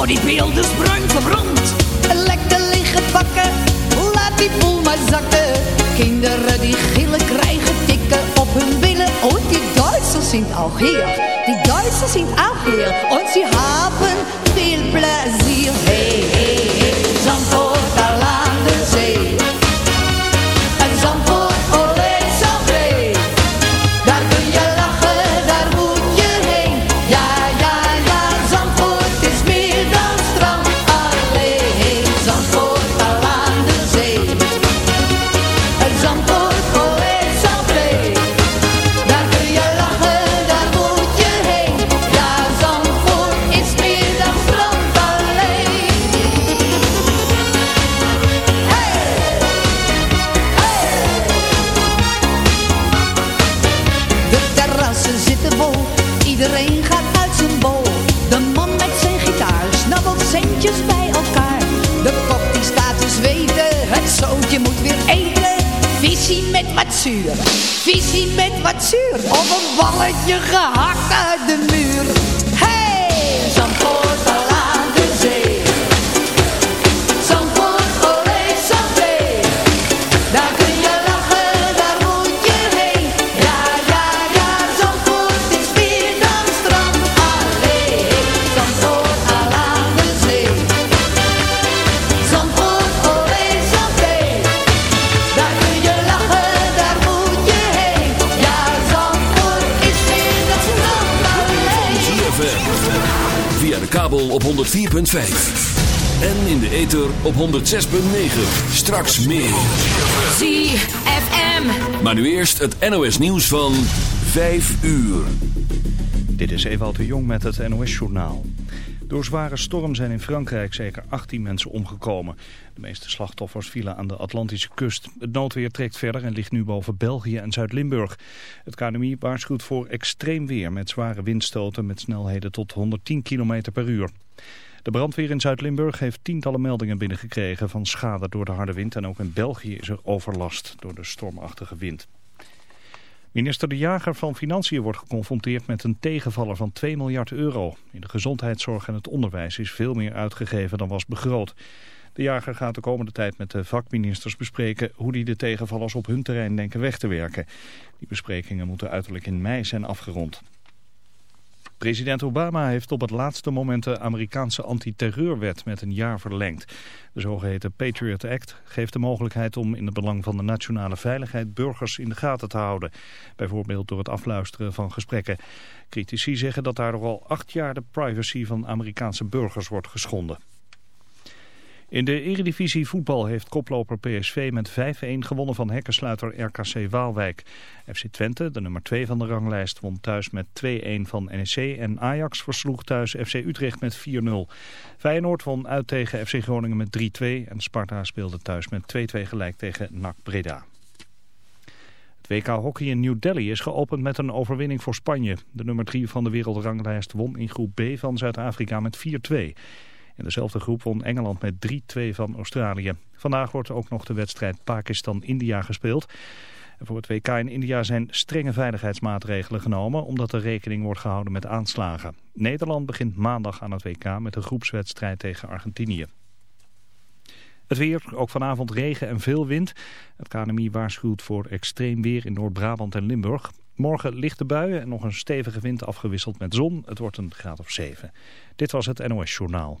Bodybuilders bruin verbrand. Lekker liggen bakken, laat die boel maar zakken. Kinderen die gillen krijgen tikken op hun billen. Oh, die Duitsers zijn auch hier. Die Duitsers zijn auch hier. Und sie haben viel plezier. Hey, zuur. Of een balletje gehakt 104.5. En in de ether op 106.9. Straks meer. ZFM. Maar nu eerst het NOS nieuws van 5 uur. Dit is Ewout de Jong met het NOS-journaal. Door zware storm zijn in Frankrijk zeker 18 mensen omgekomen. De meeste slachtoffers vielen aan de Atlantische kust. Het noodweer trekt verder en ligt nu boven België en Zuid-Limburg. Het KNMI waarschuwt voor extreem weer met zware windstoten met snelheden tot 110 km per uur. De brandweer in Zuid-Limburg heeft tientallen meldingen binnengekregen van schade door de harde wind. En ook in België is er overlast door de stormachtige wind. Minister De Jager van Financiën wordt geconfronteerd met een tegenvaller van 2 miljard euro. In de gezondheidszorg en het onderwijs is veel meer uitgegeven dan was begroot. De Jager gaat de komende tijd met de vakministers bespreken hoe die de tegenvallers op hun terrein denken weg te werken. Die besprekingen moeten uiterlijk in mei zijn afgerond. President Obama heeft op het laatste moment de Amerikaanse antiterreurwet met een jaar verlengd. De zogeheten Patriot Act geeft de mogelijkheid om in het belang van de nationale veiligheid burgers in de gaten te houden. Bijvoorbeeld door het afluisteren van gesprekken. Critici zeggen dat daardoor al acht jaar de privacy van Amerikaanse burgers wordt geschonden. In de Eredivisie voetbal heeft koploper PSV met 5-1 gewonnen van hekkensluiter RKC Waalwijk. FC Twente, de nummer 2 van de ranglijst, won thuis met 2-1 van NEC en Ajax versloeg thuis FC Utrecht met 4-0. Feyenoord won uit tegen FC Groningen met 3-2 en Sparta speelde thuis met 2-2 gelijk tegen NAC Breda. Het WK Hockey in New Delhi is geopend met een overwinning voor Spanje. De nummer 3 van de wereldranglijst won in groep B van Zuid-Afrika met 4-2. Dezelfde groep won Engeland met 3-2 van Australië. Vandaag wordt ook nog de wedstrijd Pakistan-India gespeeld. Voor het WK in India zijn strenge veiligheidsmaatregelen genomen... omdat er rekening wordt gehouden met aanslagen. Nederland begint maandag aan het WK met een groepswedstrijd tegen Argentinië. Het weer, ook vanavond regen en veel wind. Het KNMI waarschuwt voor extreem weer in Noord-Brabant en Limburg. Morgen lichte buien en nog een stevige wind afgewisseld met zon. Het wordt een graad of 7. Dit was het NOS Journaal.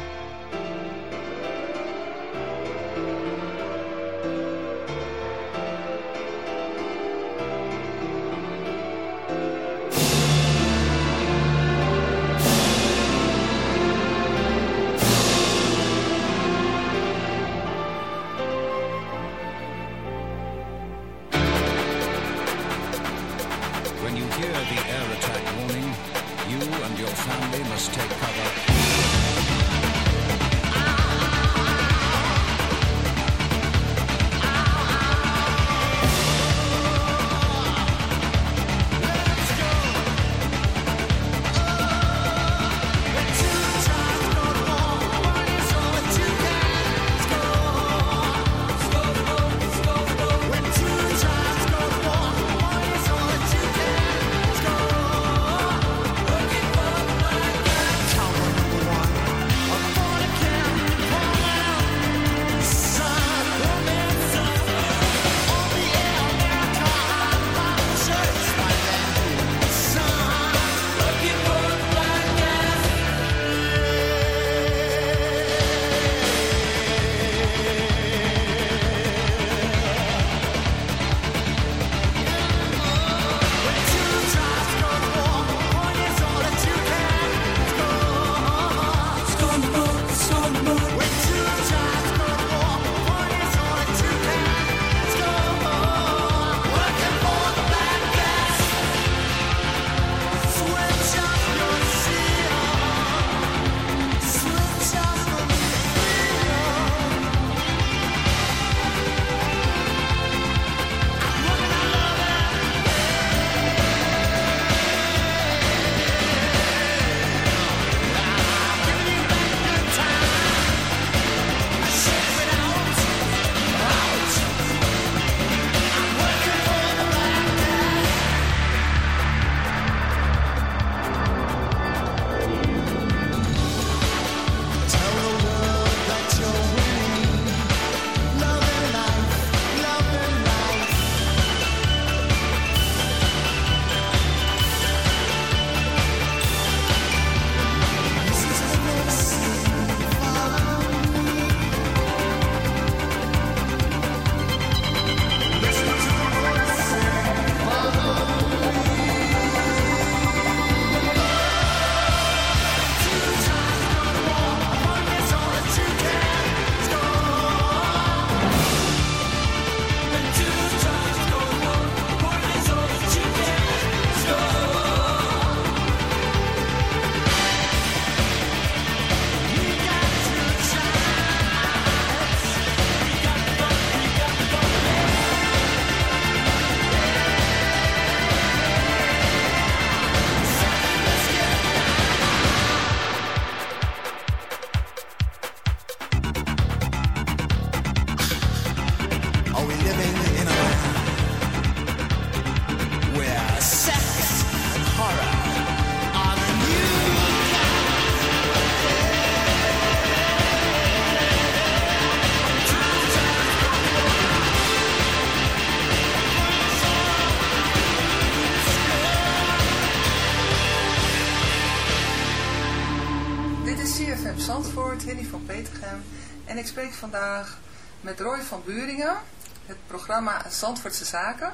Zandvoort, Henny van Petergem. En ik spreek vandaag met Roy van Buringen, het programma Zandvoortse Zaken.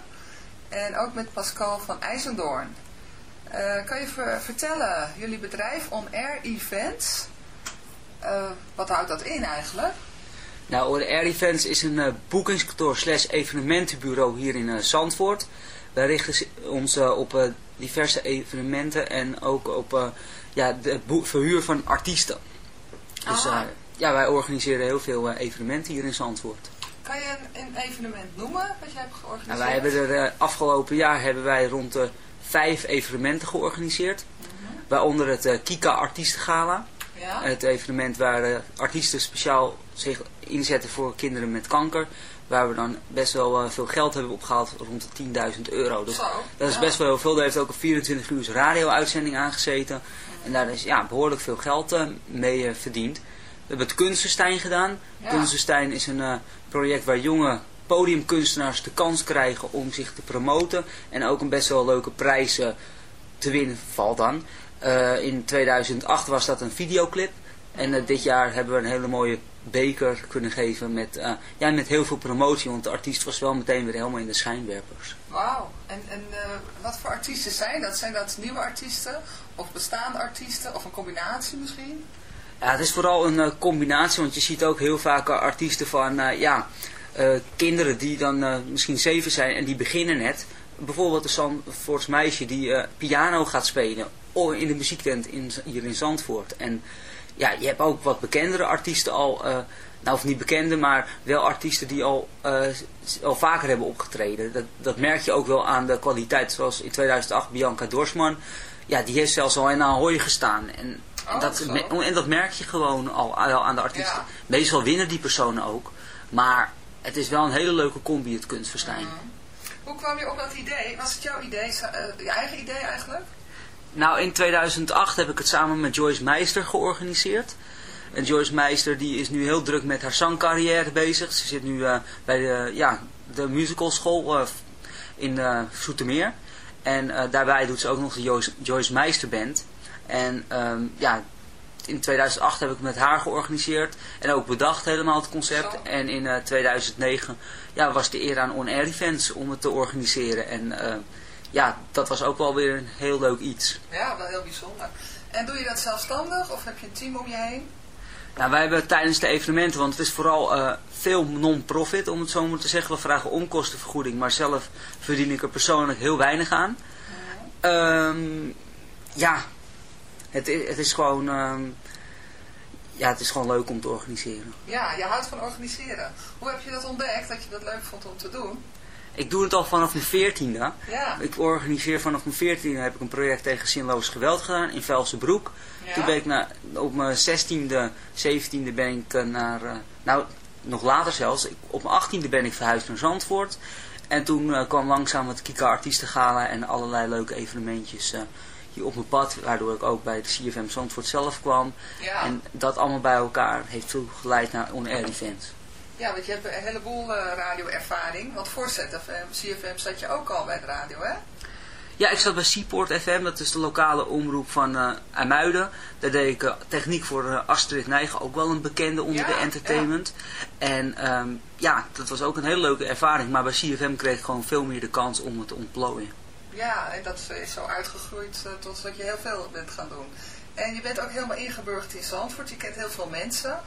En ook met Pascal van IJzendoorn. Eh, kan je ver- vertellen, jullie bedrijf On Air Events, eh, wat houdt dat in eigenlijk? Nou, On Air Events is een eh, boekingskantoor slash evenementenbureau hier in Zandvoort. Wij richten ons op diverse evenementen en ook op ja, de verhuur van artiesten. Dus eh, ja, wij organiseren heel veel eh, evenementen hier in Zandvoort. Kan je een, een evenement noemen wat jij hebt georganiseerd? Nou, wij hebben er eh, afgelopen jaar hebben wij rond de vijf evenementen georganiseerd. Waaronder het Kika Artiestengala. Ja? Het evenement waar artiesten speciaal zich inzetten voor kinderen met kanker. Waar we dan best wel veel geld hebben opgehaald, rond de 10.000 euro. Dus Zo, dat is ja. best wel heel veel. Daar heeft ook een 24 uur radio-uitzending aangezeten. En daar is ja, behoorlijk veel geld eh, mee eh, verdiend. We hebben het Kunstenstein gedaan. Ja. Kunstenstein is een eh, project waar jonge podiumkunstenaars de kans krijgen om zich te promoten. En ook een best wel leuke prijs te winnen valt dan. In 2008 was dat een videoclip. En dit jaar hebben we een hele mooie beker kunnen geven met, ja, met heel veel promotie. Want de artiest was wel meteen weer helemaal in de schijnwerpers. Wauw. En, en wat voor artiesten zijn dat? Zijn dat nieuwe artiesten? Of bestaande artiesten? Of een combinatie misschien? Ja, het is vooral een eh, combinatie, want je ziet ook heel vaak eh, artiesten van, eh, ja, kinderen die dan misschien zeven zijn en die beginnen net. Bijvoorbeeld een Zandvoorts meisje die piano gaat spelen in de muziektent in, hier in Zandvoort. En ja, je hebt ook wat bekendere artiesten al, nou of niet bekende, maar wel artiesten die al, al vaker hebben opgetreden. Dat, dat merk je ook wel aan de kwaliteit, zoals in 2008 Bianca Dorsman. Ja, die heeft zelfs al in Ahoy gestaan. En, Oh, dat, me- en dat merk je gewoon al, al aan de artiesten. Ja. Meestal winnen die personen ook. Maar het is wel een hele leuke combi, het kunstverstijn. Hoe kwam je op dat idee? Was het jouw idee, eh, je eigen idee eigenlijk? Nou, in 2008 heb ik het samen met Joyce Meister georganiseerd. En Joyce Meister die is nu heel druk met haar zangcarrière bezig. Ze zit nu eh, bij de, ja, de musicalschool eh, in Zoetermeer. En eh, daarbij doet ze ook nog de Joyce, Joyce Meister Band. En ehm, ja, in 2008 heb ik met haar georganiseerd. En ook bedacht helemaal het concept. Zo. En in eh, 2009 ja, was de eer aan On Air Events om het te organiseren. En eh, ja, dat was ook wel weer een heel leuk iets. Ja, wel heel bijzonder. En doe je dat zelfstandig of heb je een team om je heen? Nou, wij hebben tijdens de evenementen, want het is vooral eh, veel non-profit om het zo maar te zeggen. We vragen onkostenvergoeding, maar zelf verdien ik er persoonlijk heel weinig aan. Ehm, ja, het, het is gewoon... ehm, ja, het is gewoon leuk om te organiseren. Ja, je houdt van organiseren. Hoe heb je dat ontdekt, dat je dat leuk vond om te doen? Ik doe het al vanaf mijn veertiende. Ja. Ik organiseer vanaf mijn veertiende heb ik een project tegen zinloos geweld gedaan in Velsenbroek. Ja. Toen ben ik na, op mijn zestiende, zeventiende ben ik eh, naar, eh, nou nog later zelfs, op mijn achttiende ben ik verhuisd naar Zandvoort. En toen eh, kwam langzaam het Kika Artiestengala en allerlei leuke evenementjes hier op mijn pad. Waardoor ik ook bij de CFM Zandvoort zelf kwam. Ja. En dat allemaal bij elkaar heeft geleid naar on-air events. Ja, want je hebt een heleboel eh, radioervaring. Want voor ZFM, CFM zat je ook al bij de radio, hè? Ja, ik zat bij Seaport FM, dat is de lokale omroep van eh IJmuiden. Daar deed ik eh, techniek voor Astrid Nijgen, ook wel een bekende onder Ja, de entertainment. En ehm, ja, dat was ook een hele leuke ervaring. Maar bij CFM kreeg ik gewoon veel meer de kans om het te ontplooien. Ja, en dat is zo uitgegroeid tot dat je heel veel bent gaan doen. En je bent ook helemaal ingeburgerd in Zandvoort. Je kent heel veel mensen.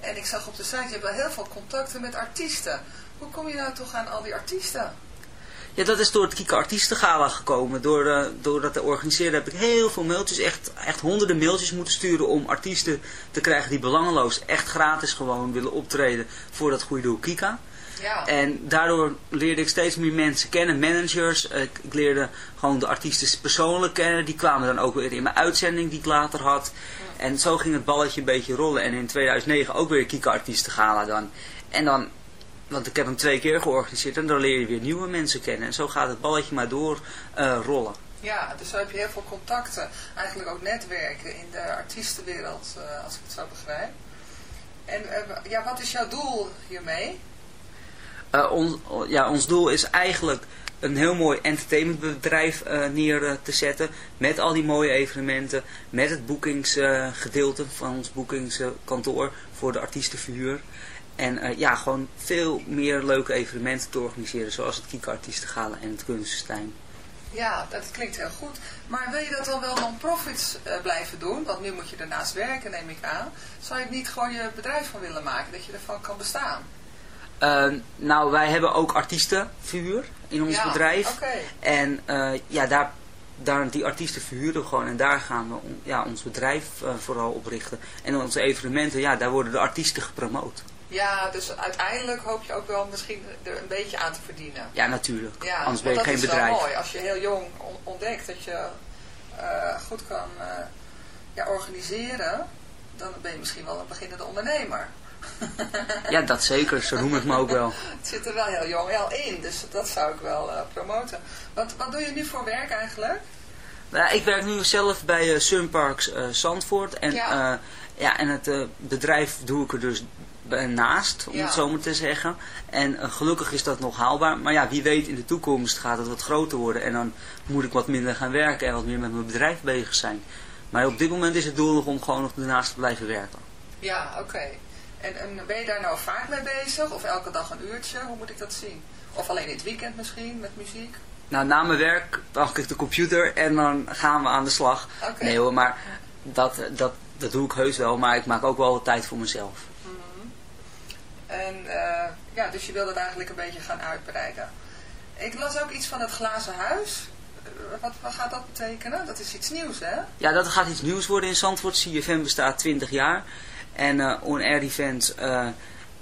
En ik zag op de site, je hebt wel heel veel contacten met artiesten. Hoe kom je nou toch aan al die artiesten? Ja, dat is door het Kika Artiestengala gekomen. Door, eh, door dat te organiseren heb ik heel veel mailtjes, echt, echt honderden mailtjes moeten sturen om artiesten te krijgen die belangeloos, echt gratis gewoon willen optreden voor dat goede doel Kika. Ja. En daardoor leerde ik steeds meer mensen kennen, managers. Eh, Ik, ik leerde gewoon de artiesten persoonlijk kennen. Die kwamen dan ook weer in mijn uitzending die ik later had. En zo ging het balletje een beetje rollen. En in 2009 ook weer Kika Artiestengala dan. En dan, want ik heb hem twee keer georganiseerd. En dan leer je weer nieuwe mensen kennen. En zo gaat het balletje maar door eh, rollen. Ja, dus zo heb je heel veel contacten. Eigenlijk ook netwerken in de artiestenwereld, eh, als ik het zo begrijp. En eh, ja, wat is jouw doel hiermee? Ja, ons doel is eigenlijk een heel mooi entertainmentbedrijf eh, neer eh, te zetten. Met al die mooie evenementen. Met het boekingsgedeelte van ons boekingskantoor voor de artiestenverhuur. En eh, ja, gewoon veel meer leuke evenementen te organiseren. Zoals het Kika Artiestengala en het Kunstenstein. Ja, dat klinkt heel goed. Maar wil je dat dan wel non-profits blijven doen? Want nu moet je ernaast werken, neem ik aan. Zou je niet gewoon je bedrijf van willen maken, dat je ervan kan bestaan? Eh, nou, wij hebben ook artiestenverhuur in ons Ja, bedrijf. En eh, ja, daar daar, die artiesten verhuren we gewoon en daar gaan we on- ja, ons bedrijf eh, vooral oprichten. En onze evenementen, ja, daar worden de artiesten gepromoot. Ja, dus uiteindelijk hoop je ook wel misschien er een beetje aan te verdienen. Ja, natuurlijk. Ja, Anders ben je geen dat bedrijf. is wel mooi. Als je heel jong on- ontdekt dat je eh, goed kan ja, organiseren, dan ben je misschien wel een beginnende ondernemer. Ja, dat zeker. Zo noem ik me ook wel. Het zit er wel heel jong wel in, dus dat zou ik wel eh, promoten. Wat, wat doe je nu voor werk eigenlijk? Nou, ik werk nu zelf bij eh, Sunparks eh, Zandvoort. En, Ja. ja. en het bedrijf doe ik er dus naast, om Ja. het zo maar te zeggen. En gelukkig is dat nog haalbaar. Maar ja, wie weet in de toekomst gaat het wat groter worden. En dan moet ik wat minder gaan werken en wat meer met mijn bedrijf bezig zijn. Maar op dit moment is het doel nog om gewoon nog ernaast te blijven werken. Ja, oké. En, en ben je daar nou vaak mee bezig? Of elke dag een uurtje? Hoe moet ik dat zien? Of alleen in het weekend misschien, met muziek? Nou, na mijn werk pak ik de computer en dan gaan we aan de slag. Oké. Nee hoor, maar dat, dat, dat doe ik heus wel. Maar ik maak ook wel wat tijd voor mezelf. En eh, ja, dus je wil dat eigenlijk een beetje gaan uitbreiden. Ik las ook iets van het glazen huis. Eh, Wat, wat gaat dat betekenen? Dat is iets nieuws, hè? Ja, dat gaat iets nieuws worden in Zandvoort. CFM bestaat 20 jaar. En eh On Air Events eh,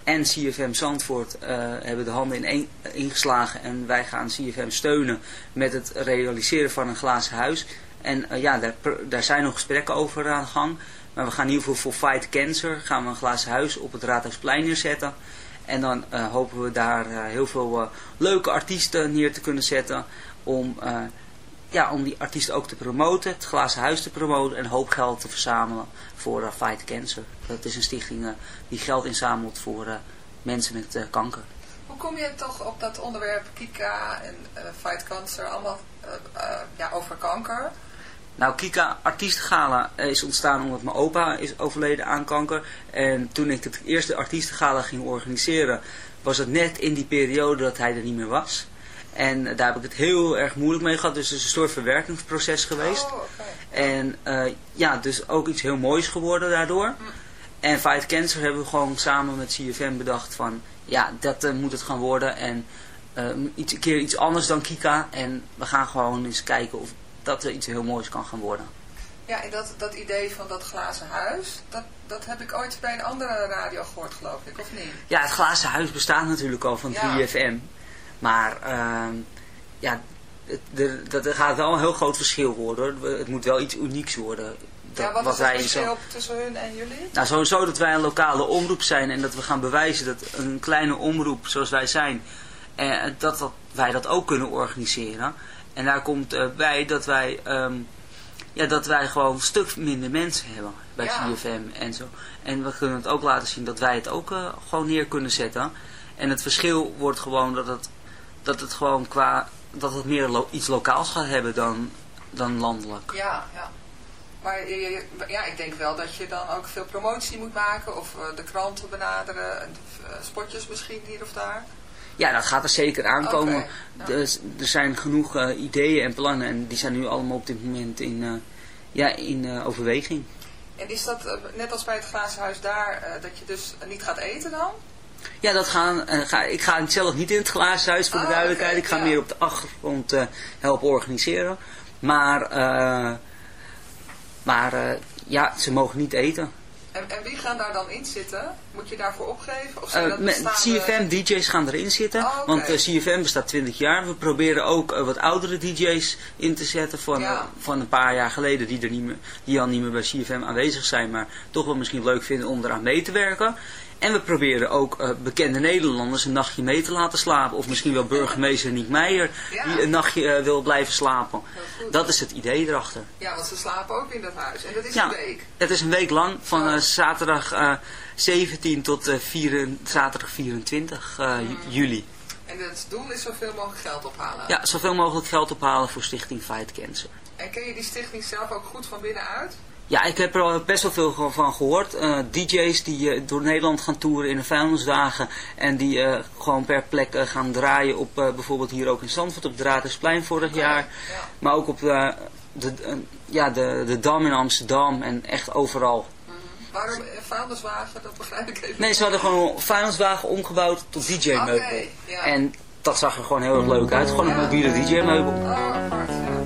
en CFM Zandvoort eh, hebben de handen in één- ingeslagen. En wij gaan CFM steunen met het realiseren van een glazen huis. En ja, daar, daar zijn nog gesprekken over aan de gang. Maar we gaan in ieder geval voor Fight Cancer gaan we een glazen huis op het Raadhuisplein neerzetten. En dan hopen we daar heel veel leuke artiesten neer te kunnen zetten. Om, ja, om die artiesten ook te promoten, het glazen huis te promoten en een hoop geld te verzamelen voor eh, Fight Cancer. Dat is een stichting eh, die geld inzamelt voor eh, mensen met kanker. Hoe kom je toch op dat onderwerp Kika en Fight Cancer, allemaal ja, over kanker? Nou, Kika Artiestengala is ontstaan omdat mijn opa is overleden aan kanker. En toen ik het eerste Artiestengala ging organiseren, was het net in die periode dat hij er niet meer was. En daar heb ik het heel erg moeilijk mee gehad. Dus het is een soort verwerkingsproces geweest. Oh. En eh, ja, dus ook iets heel moois geworden daardoor. En Fight Cancer hebben we gewoon samen met CFM bedacht van... Ja, dat eh, moet het gaan worden. En eh, iets, een keer iets anders dan Kika. En we gaan gewoon eens kijken of dat er iets heel moois kan gaan worden. Ja, en dat, dat idee van dat glazen huis, dat, dat heb ik ooit bij een andere radio gehoord, geloof ik, of niet? Ja, het glazen huis bestaat natuurlijk al van Ja. 3FM. Maar ehm, ja, dat, gaat wel een heel groot verschil worden. hoor. Het moet wel iets unieks worden. Dat, ja, wat, is het wij zo- verschil tussen hun en jullie? Nou, sowieso dat wij een lokale omroep zijn en dat we gaan bewijzen dat een kleine omroep zoals wij zijn, eh, dat, dat wij dat ook kunnen organiseren. En daar komt eh, bij dat wij, ehm, ja, dat wij gewoon een stuk minder mensen hebben bij Ja. CFM en zo. En we kunnen het ook laten zien dat wij het ook eh, gewoon neer kunnen zetten. En het verschil wordt gewoon dat het, dat het gewoon qua, dat het meer lo- iets lokaals gaat hebben dan, dan landelijk. Ja, ja. Maar ja, ik denk wel dat je dan ook veel promotie moet maken of eh, de kranten benaderen, en, eh, spotjes misschien hier of daar. Ja, dat gaat er zeker aankomen. Ja. Dus, er zijn genoeg eh, ideeën en plannen en die zijn nu allemaal op dit moment in, ja, in overweging. En is dat net als bij het glazen huis daar, dat je dus niet gaat eten dan? Ja, dat gaan, eh, ga, ik ga zelf niet in het glazen huis voor de Oh, duidelijkheid. ik ga ja. meer op de achtergrond eh, helpen organiseren. Maar, eh, maar ja, ze mogen niet eten. En, en wie gaan daar dan in zitten? Moet je daarvoor opgeven? Of zijn dat bestaande- CFM DJ's gaan erin zitten. Oh. Want CFM bestaat 20 jaar. We proberen ook wat oudere DJ's in te zetten van, Ja. van een paar jaar geleden. Die, er niet meer, die al niet meer bij CFM aanwezig zijn. Maar toch wel misschien leuk vinden om eraan mee te werken. En we proberen ook eh, bekende Nederlanders een nachtje mee te laten slapen. Of misschien wel burgemeester Niek Meijer Ja. die een nachtje eh, wil blijven slapen. Dat is het idee erachter. Ja, want ze slapen ook in dat huis. En dat is Ja. een week. Het is een week lang, van eh, zaterdag eh, 17 tot vier- zaterdag 24 eh, Hmm. ju- juli. En het doel is zoveel mogelijk geld ophalen. Ja, zoveel mogelijk geld ophalen voor Stichting Fight Cancer. En ken je die stichting zelf ook goed van binnenuit? Ja, ik heb er best wel veel van gehoord. Eh, DJ's die eh, door Nederland gaan toeren in een vuilniswagen. En die eh, gewoon per plek gaan draaien op bijvoorbeeld hier ook in Zandvoort op het Raadhuisplein vorig jaar. Ja. Maar ook op de, de, ja, de, de Dam in Amsterdam en echt overal. Waarom een vuilniswagen? Dat begrijp ik even. Nee, ze hadden gewoon vuilniswagen omgebouwd tot DJ-meubel. Ja. En dat zag er gewoon heel erg leuk uit. Gewoon een mobiele DJ-meubel. Oh,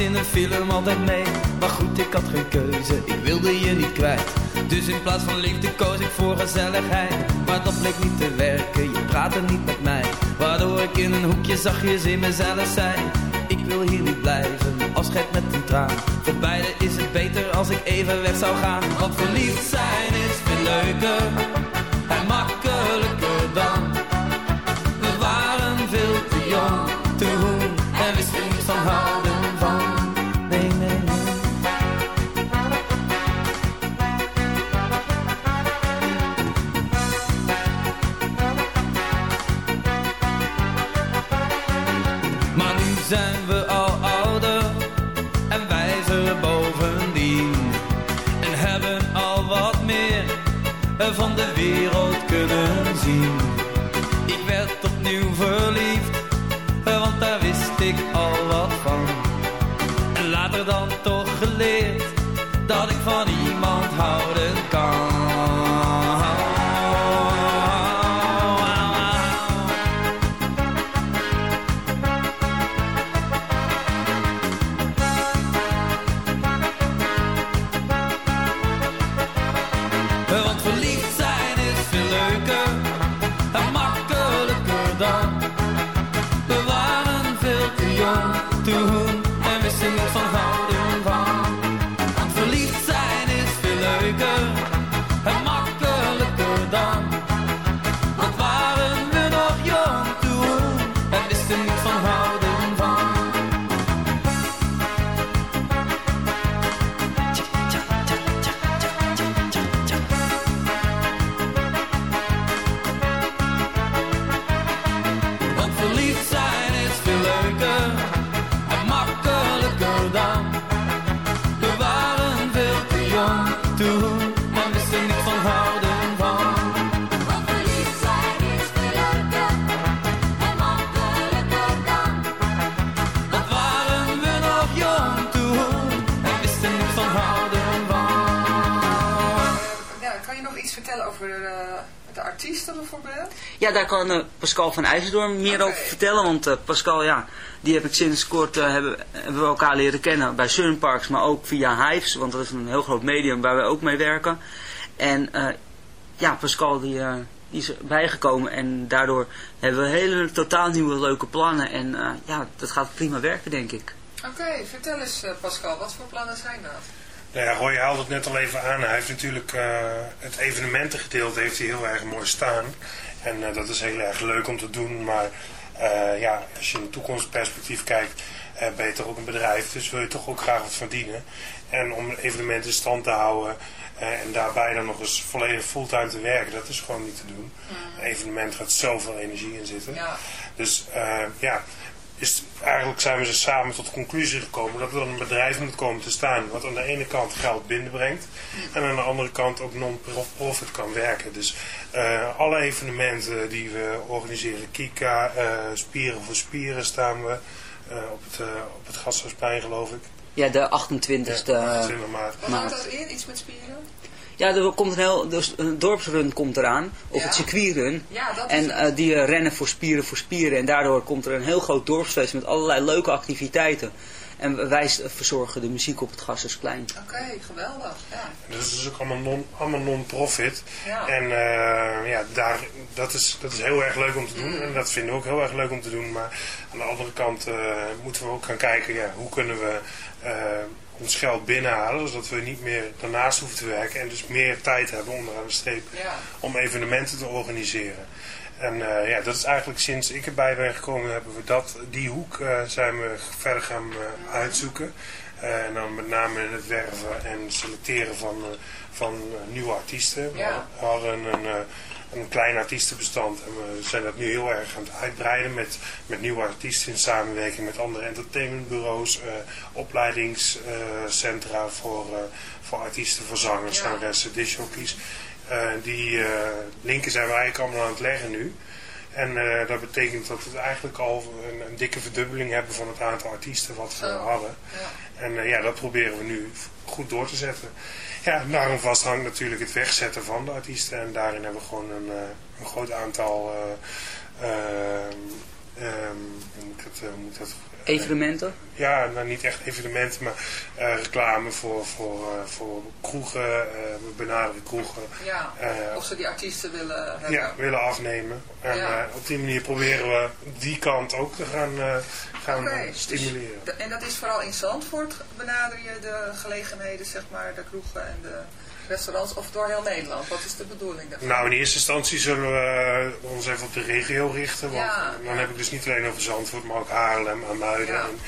In een film altijd mee. Maar goed, ik had geen keuze, ik wilde je niet kwijt. Dus in plaats van liefde koos ik voor gezelligheid. Maar dat bleek niet te werken, je praatte niet met mij. Waardoor ik in een hoekje zachtjes in mezelf zei. Ik wil hier niet blijven, afscheid met een traan. Voor beide is het beter als ik even weg zou gaan. Want verliefd zijn is veel leuker kan eh, Pascal van IJzerdoorn meer over vertellen. Want eh, Pascal, ja, die heb ik sinds kort eh, hebben, hebben we elkaar leren kennen bij Sunparks, maar ook via Hives. Want dat is een heel groot medium waar wij ook mee werken. En eh, ja, Pascal die, eh, die is bijgekomen en daardoor hebben we hele totaal nieuwe leuke plannen. En eh, ja, dat gaat prima werken, denk ik. Oké, vertel eens eh, Pascal, wat voor plannen zijn dat? Nou ja, Roy haalde het net al even aan. Hij heeft natuurlijk eh, het evenementengedeelte heeft hij heel erg mooi staan. En eh, dat is heel erg leuk om te doen. Maar eh, ja, als je in toekomstperspectief kijkt, eh, ben je toch ook een bedrijf. Dus wil je toch ook graag wat verdienen. En om evenementen in stand te houden en daarbij dan nog eens volledig fulltime te werken, dat is gewoon niet te doen. Een evenement gaat zoveel energie in zitten. Dus eh, ja, is, eigenlijk zijn we ze samen tot de conclusie gekomen dat er een bedrijf moet komen te staan wat aan de ene kant geld binnenbrengt en aan de andere kant ook non-profit kan werken. Dus eh, alle evenementen die we organiseren, Kika, eh, Spieren voor Spieren staan we eh, op het, uh, op het Gasthuisplein geloof ik. Ja, de 28e Ja, 28 maart. Wat houdt dat in? Iets met spieren? Ja, er komt een heel dus een dorpsrun komt eraan, of Ja. het circuitrun. Ja, dat is en het. eh, die rennen voor spieren voor spieren. En daardoor komt er een heel groot dorpsfeest met allerlei leuke activiteiten. En wij verzorgen de muziek op het Gassersplein. Oké, geweldig. Ja. Dus het is ook allemaal non- allemaal non-profit. Ja. En eh, ja, daar, dat, is, dat is heel erg leuk om te doen. En dat vinden we ook heel erg leuk om te doen. Maar aan de andere kant eh, moeten we ook gaan kijken, ja, hoe kunnen we ons geld binnenhalen. Zodat we niet meer daarnaast hoeven te werken. En dus meer tijd hebben onderaan de streep Ja. om evenementen te organiseren. En eh, ja, dat is eigenlijk sinds ik erbij ben gekomen, hebben we dat, die hoek eh, zijn we verder gaan eh, uitzoeken. En dan met name in het werven en selecteren van, van nieuwe artiesten. Ja. We hadden een, een klein artiestenbestand en we zijn dat nu heel erg aan het uitbreiden met, met nieuwe artiesten in samenwerking met andere entertainmentbureaus, eh opleidingscentra voor, eh, voor artiesten, voor zangers, Ja. zangeressen. Eh, die linken zijn we eigenlijk allemaal aan het leggen nu. En dat betekent dat we eigenlijk al een, een dikke verdubbeling hebben van het aantal artiesten wat we Zo. hadden. Ja. En ja, dat proberen we nu goed door te zetten. Ja, daarom vasthangt natuurlijk het wegzetten van de artiesten. En daarin hebben we gewoon een, eh, een groot aantal... ehm, hoe moet ik dat... eh, hoe moet ik dat Evenementen? Ja, nou niet echt evenementen, maar eh, reclame voor, voor, eh, voor kroegen, eh, we benaderen kroegen. Ja, Eh, of ze die artiesten willen hebben. ja, willen afnemen. En Ja. eh, op die manier proberen we die kant ook te gaan, eh, gaan eh, dus stimuleren. en dat is vooral in Zandvoort benader je de gelegenheden, zeg maar, de kroegen en de restaurants, of door heel Nederland? Wat is de bedoeling daarvan? Nou, in eerste instantie zullen we eh, ons even op de regio richten. Want Ja, dan heb ik dus niet alleen over Zandvoort, maar ook Haarlem, Amuiden. Ja. En,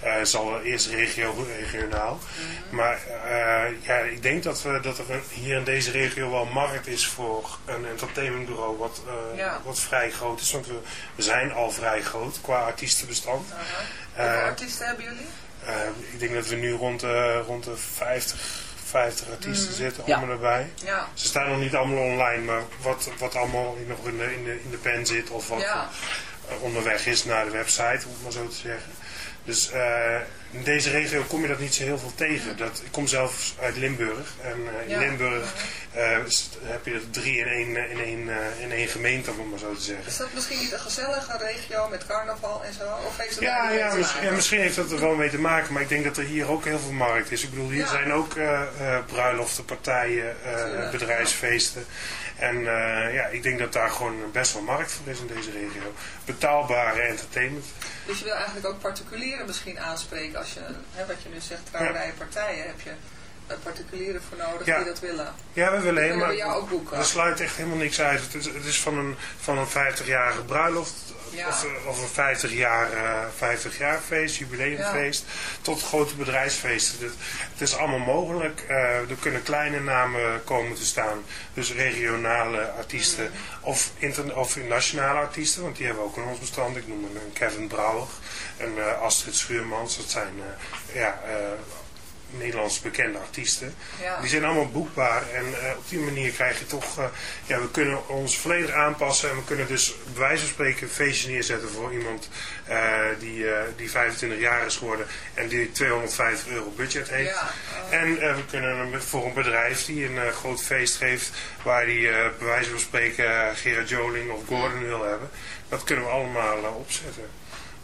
eh, het zal eerst regio, regionaal. Mhm. Maar eh, ja, ik denk dat, we, dat er hier in deze regio wel markt is voor een entertainmentbureau wat, eh, Ja. wat vrij groot is. Want we, we zijn al vrij groot qua artiestenbestand. Hoeveel Eh, artiesten hebben jullie? ik denk dat we nu rond de, rond de 50, 50 artiesten Mhm. zitten, Ja. allemaal erbij. Ja. Ze staan nog niet allemaal online, maar wat, wat allemaal nog in de, in, de, in de pen zit of wat Ja. onderweg is naar de website, om het maar zo te zeggen. Dus eh, in deze regio kom je dat niet zo heel veel tegen. Dat, ik kom zelf uit Limburg en eh, in Ja. Limburg eh, heb je er drie in één, in, één, in één gemeente, om het maar zo te zeggen. Is dat misschien niet een gezellige regio met carnaval en zo? Of heeft het Ja, ja, ja, misschien heeft dat er wel mee te maken, maar ik denk dat er hier ook heel veel markt is. Ik bedoel, hier Ja. zijn ook bruiloften, partijen, bedrijfsfeesten. En eh, ja, ik denk dat daar gewoon best wel markt voor is in deze regio. Betaalbare entertainment. Dus je wil eigenlijk ook particulieren misschien aanspreken als je, hè, wat je nu zegt, trouwerijen, partijen, heb je particulieren voor nodig Ja. die dat willen. Ja, we willen helemaal. we jou ook boeken. We sluiten echt helemaal niks uit. Het is, het is van een, van een 50-jarige bruiloft. Ja. Of, eh, of een 50 jaar, eh 50 jaar feest, jubileumfeest, tot grote bedrijfsfeesten. Het, het is allemaal mogelijk. Eh, er kunnen kleine namen komen te staan. Dus regionale artiesten Mhm. of, inter, of nationale artiesten, want die hebben we ook in ons bestand. Ik noem een Kevin Brouwer en Astrid Schuurmans. Dat zijn ja, Nederlands bekende artiesten. Ja. Die zijn allemaal boekbaar en eh, op die manier krijg je toch, eh, ja, we kunnen ons volledig aanpassen en we kunnen dus bij wijze van spreken een feestje neerzetten voor iemand eh, die, die 25 jaar is geworden en die 250 euro budget heeft. Ja. En we kunnen voor een bedrijf die een groot feest geeft waar die bij wijze van spreken Gerard Joling of Gordon wil hebben. Dat kunnen we allemaal opzetten.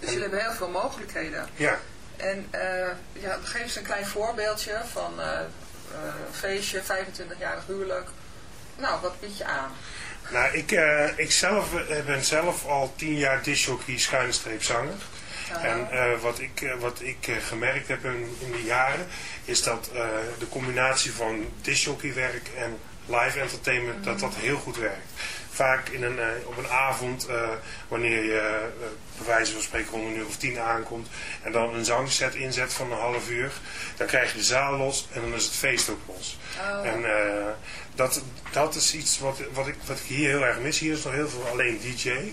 Dus jullie hebben heel veel mogelijkheden. Ja. En eh, ja, geef eens een klein voorbeeldje van een feestje, 25-jarig huwelijk. Nou, wat bied je aan? Nou, ik, ik zelf ben zelf al tien jaar discjockey schuine streep zanger. Aha. En wat ik, wat ik gemerkt heb in, in de jaren, is dat de combinatie van disjockeywerk en live entertainment, dat dat heel goed werkt. Vaak in een, eh, op een avond, eh, wanneer je eh, bij wijze van spreken rond een uur of tien aankomt en dan een zangset inzet van een half uur, dan krijg je de zaal los en dan is het feest ook los. Oh. En dat, dat is iets wat, wat, ik, wat ik hier heel erg mis. Hier is nog heel veel alleen DJ.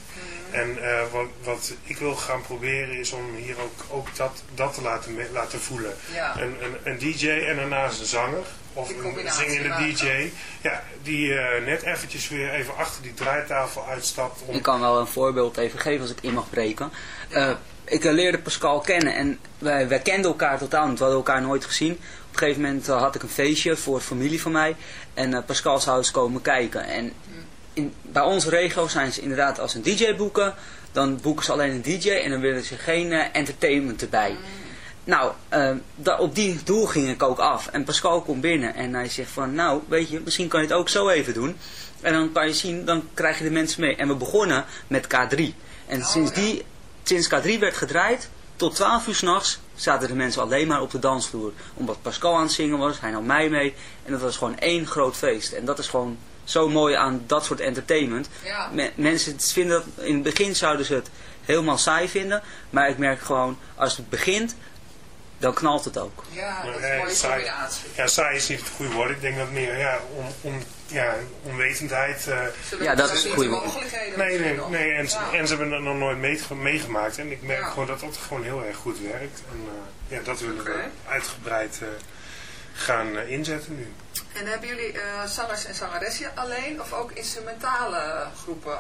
En eh, wat, wat ik wil gaan proberen is om hier ook, ook dat, dat te laten, laten voelen. Ja. Een, een, een DJ en daarnaast een zanger. Of Die een zingende maken. DJ. Ja, die eh, net eventjes weer even achter die draaitafel uitstapt. Om, Ik kan wel een voorbeeld even geven als ik in mag breken. Eh, ik eh, leerde Pascal kennen en wij, wij kenden elkaar totaal niet. We hadden elkaar nooit gezien. Op een gegeven moment had ik een feestje voor familie van mij. En Pascal zou eens komen kijken. En in, bij onze regio zijn ze inderdaad als een DJ boeken. Dan boeken ze alleen een DJ en dan willen ze geen entertainment erbij. Nou, eh, da- op die doel ging ik ook af. En Pascal komt binnen en hij zegt van, nou, weet je, misschien kan je het ook zo even doen. En dan kan je zien, dan krijg je de mensen mee. En we begonnen met K3. En sinds, die, sinds K3 werd gedraaid, tot 12 uur s'nachts zaten de mensen alleen maar op de dansvloer. Omdat Pascal aan het zingen was, hij nam mij mee. En dat was gewoon één groot feest. En dat is gewoon zo mooi aan dat soort entertainment. Ja. Me- mensen vinden dat, in het begin zouden ze het helemaal saai vinden. Maar ik merk gewoon, als het begint, dan knalt het ook. Ja, dat is Eh, een mooie saai- combinatie. Ja, saai is niet het goede woord. Ik denk dat meer ja, on, on- ja, onwetendheid. eh, Ze Ja, dat is het goede woord. nee, nee, nee en, Ja. en ze hebben het nog nooit meege- meegemaakt. En ik merk Ja. gewoon dat dat gewoon heel erg goed werkt. En eh, ja, dat willen Oké. we uitgebreid eh, gaan inzetten nu. En hebben jullie eh, zangers en zangeressen alleen of ook instrumentale groepen?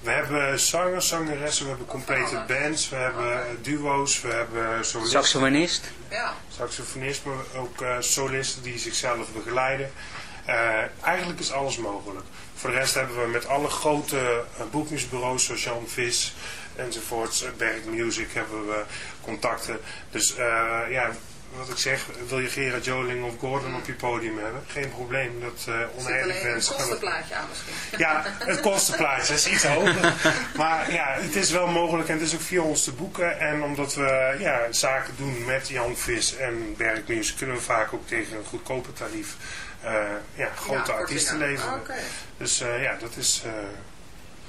We hebben zangers, zangeressen, we hebben complete bands, we hebben duo's, we hebben solisten. Saxofonist. Ja. saxofonist, maar ook eh, solisten die zichzelf begeleiden. Eh, eigenlijk is alles mogelijk. Voor de rest hebben we met alle grote eh, boekingsbureaus zoals Jan Vis enzovoorts, Berg Music hebben we contacten. Dus ja, wat ik zeg, wil je Gerard Joling of Gordon op je podium hebben? Geen probleem, dat uh, Er oneerlijk een wensen. kostenplaatje aan misschien. Ja, het kostenplaatje is iets hoger. Maar ja, het is wel mogelijk en het is ook via ons te boeken. En omdat we ja, zaken doen met Jan Vis en Music, kunnen we vaak ook tegen een goedkoper tarief eh, ja, grote Ja, artiesten leveren. Oké. Dus eh, ja, dat is... eh,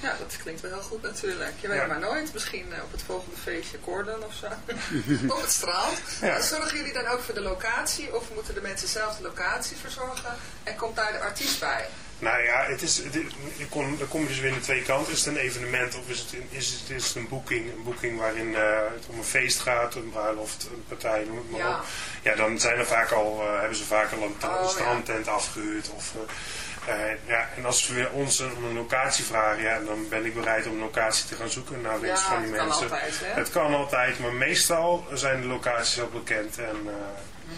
Ja, dat klinkt wel heel goed natuurlijk. Je weet Ja. maar nooit. Misschien eh, op het volgende feestje Gordon of zo. op het strand. Ja. Zorgen jullie dan ook voor de locatie? Of moeten de mensen zelf de locatie verzorgen? En komt daar de artiest bij? Nou ja, het is, het, kon, dan kom je dus weer in de twee kanten. Is het een evenement of is het, een- is het, is het een boeking? Een boeking waarin eh, het om een feest gaat, een bruiloft, een partij, noem het maar Ja. op. Ja, dan zijn er vaak al, eh, hebben ze vaak al een Oh, strandtent afgehuurd. Of, eh, ja, en als we ons om een locatie vragen, ja, dan ben ik bereid om een locatie te gaan zoeken naar Ja, van die het kan mensen. altijd, hè? Het kan altijd, maar meestal zijn de locaties al bekend en eh, Mhm.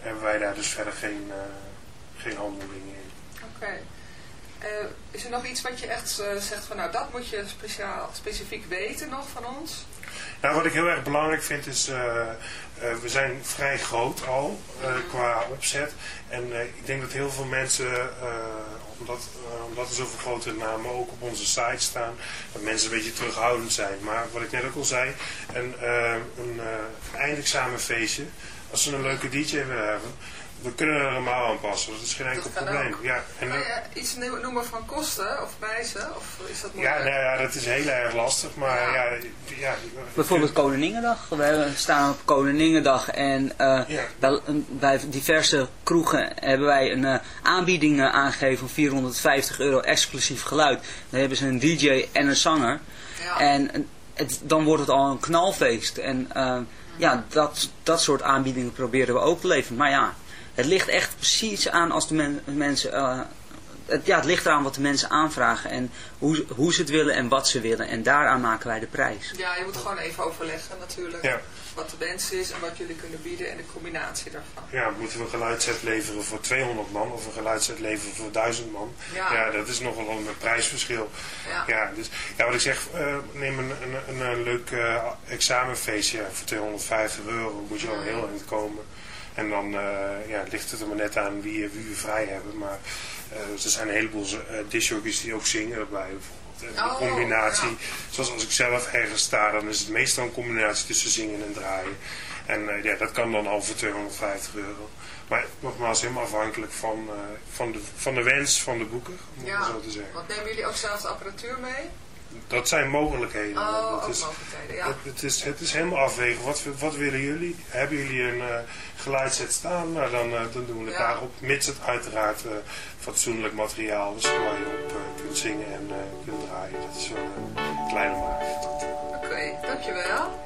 hebben wij daar dus verder geen, eh, geen handelingen in. Oké. Is er nog iets wat je echt zegt van nou dat moet je speciaal, specifiek weten nog van ons? Nou, wat ik heel erg belangrijk vind is, eh, eh, we zijn vrij groot al eh, qua opzet. En ik denk dat heel veel mensen, omdat, omdat er zoveel grote namen ook op onze site staan, dat mensen een beetje terughoudend zijn. Maar wat ik net ook al zei, een, een eindexamenfeestje, als ze een leuke DJ willen hebben, we kunnen er helemaal aanpassen. Dat is geen enkel probleem. ook. Ja, en Kan je iets no- noemen van kosten of prijzen? Of is dat ja, nou ja, dat is heel erg lastig. Maar ja, ja, Bijvoorbeeld Koninginnedag. We staan op Koninginnedag en eh, bij, bij diverse kroegen hebben wij een eh, aanbieding eh, aangegeven van 450 euro exclusief geluid. Dan hebben ze een DJ en een zanger. Ja. En het, dan wordt het al een knalfeest. En eh, ja, dat, dat soort aanbiedingen proberen we ook te leveren. Maar ja, het ligt echt precies aan als de men- mensen... eh, het, ja, het ligt eraan wat de mensen aanvragen en hoe, hoe ze het willen en wat ze willen. En daaraan maken wij de prijs. Ja, je moet gewoon even overleggen natuurlijk. Ja. Wat de wens is en wat jullie kunnen bieden en de combinatie daarvan. ja, moeten we een geluidset leveren voor 200 man of een geluidset leveren voor 1000 man? Ja. dat is nogal een prijsverschil. Ja. dus, ja, wat ik zeg, eh, neem een, een, een, een leuk eh, examenfeestje voor 250 euro, moet je al heel eind komen. En dan eh, ja, ligt het er maar net aan wie, wie we vrij hebben. Maar eh, er zijn een heleboel uh, discjockeys die ook zingen erbij bijvoorbeeld. En Oh, combinatie, ja. zoals als ik zelf ergens sta, dan is het meestal een combinatie tussen zingen en draaien. En eh, ja, dat kan dan al voor 250 euro. Maar nogmaals, helemaal afhankelijk van, eh, van, de, van de wens van de boeker, om het Ja, zo te zeggen. want nemen jullie ook zelf de apparatuur mee? Dat zijn mogelijkheden. Oh, is, mogelijkheden, ja. het, het is, het is helemaal afwegen. Wat, wat willen jullie? Hebben jullie een uh, geluidset staan? Nou, dan, uh, dan doen we het Ja. daarop. Mits het uiteraard uh, fatsoenlijk materiaal is waar je op kunt zingen en kunt draaien. Dat is zo'n kleine maat. Oké, okay, dankjewel.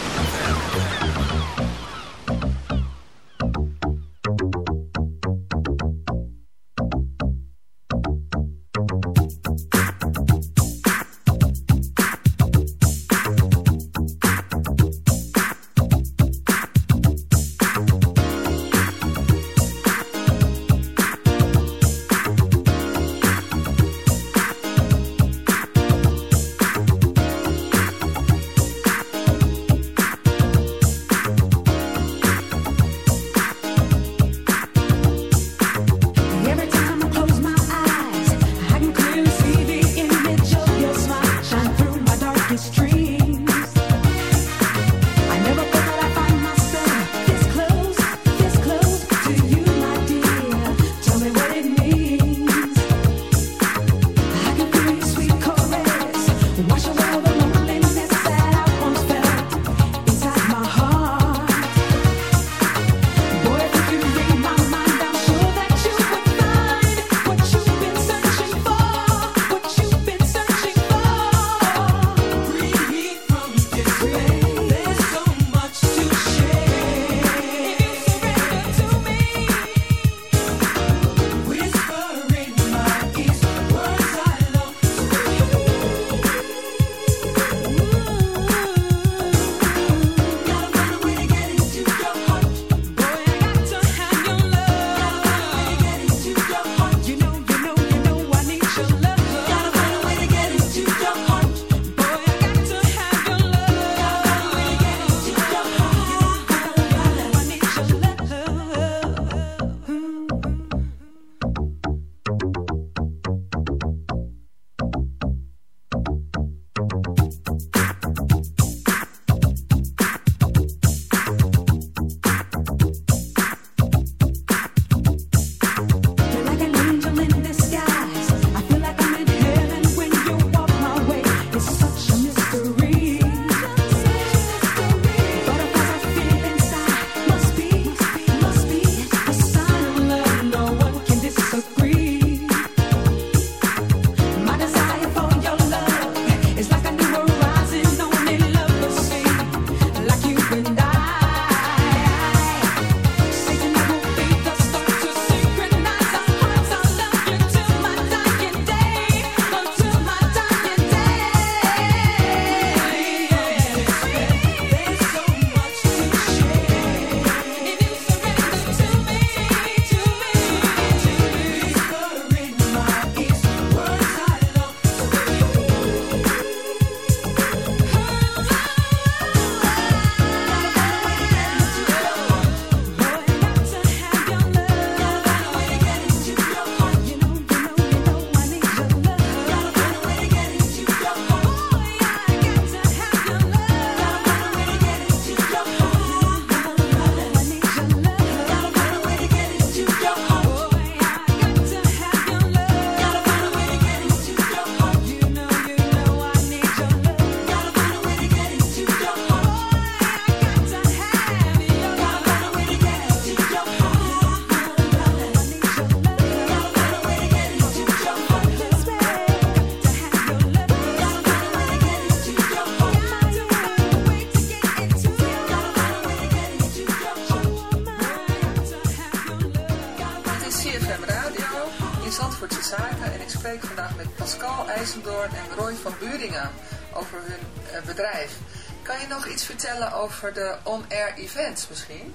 Spreek vandaag met Pascal IJzendoorn en Roy van Buringen over hun eh, bedrijf. Kan je nog iets vertellen over de on-air events misschien?